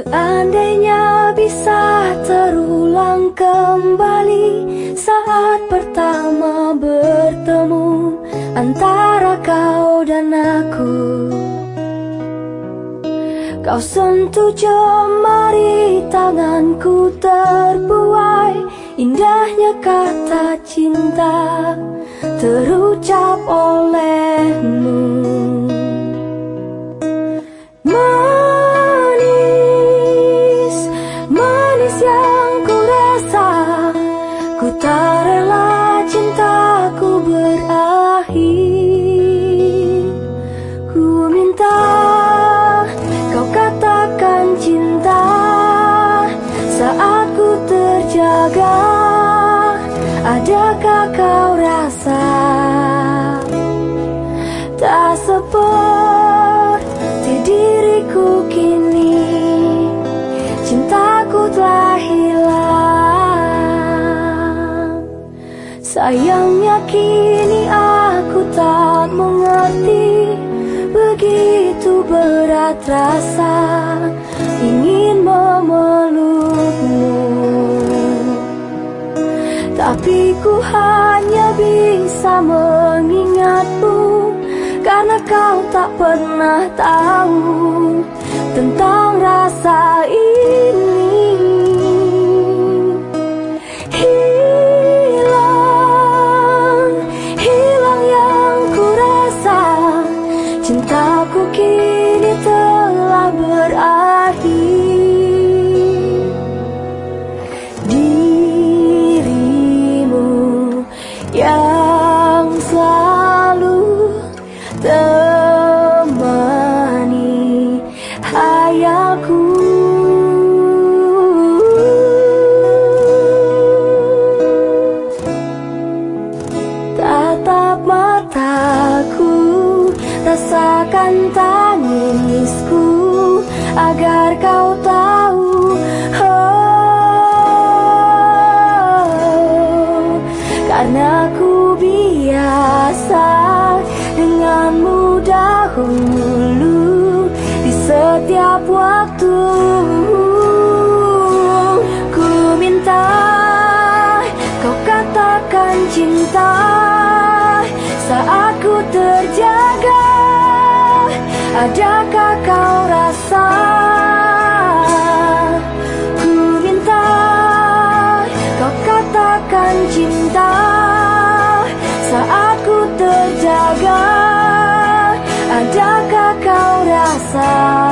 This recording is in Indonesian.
Seandainya bisa terulang kembali Saat pertama bertemu Antara kau dan aku. Kau sentuh jemari tanganku terbuai Indahnya kata cinta terucap telah hilang. Sayangnya kini aku tak mengerti Begitu berat rasa Ingin memelukmu. Tapi ku hanya bisa mengingatmu Karena kau tak pernah tahu Tentang rasa ini Cintaku kini rasakan tangisku agar kau tahu. Oh, karena ku biasa dengan mudah hulu di setiap waktu. Ku minta kau katakan cinta saat ku terjaga. Adakah kau rasa Ku minta Kau katakan cinta Saat ku terjaga? Adakah kau rasa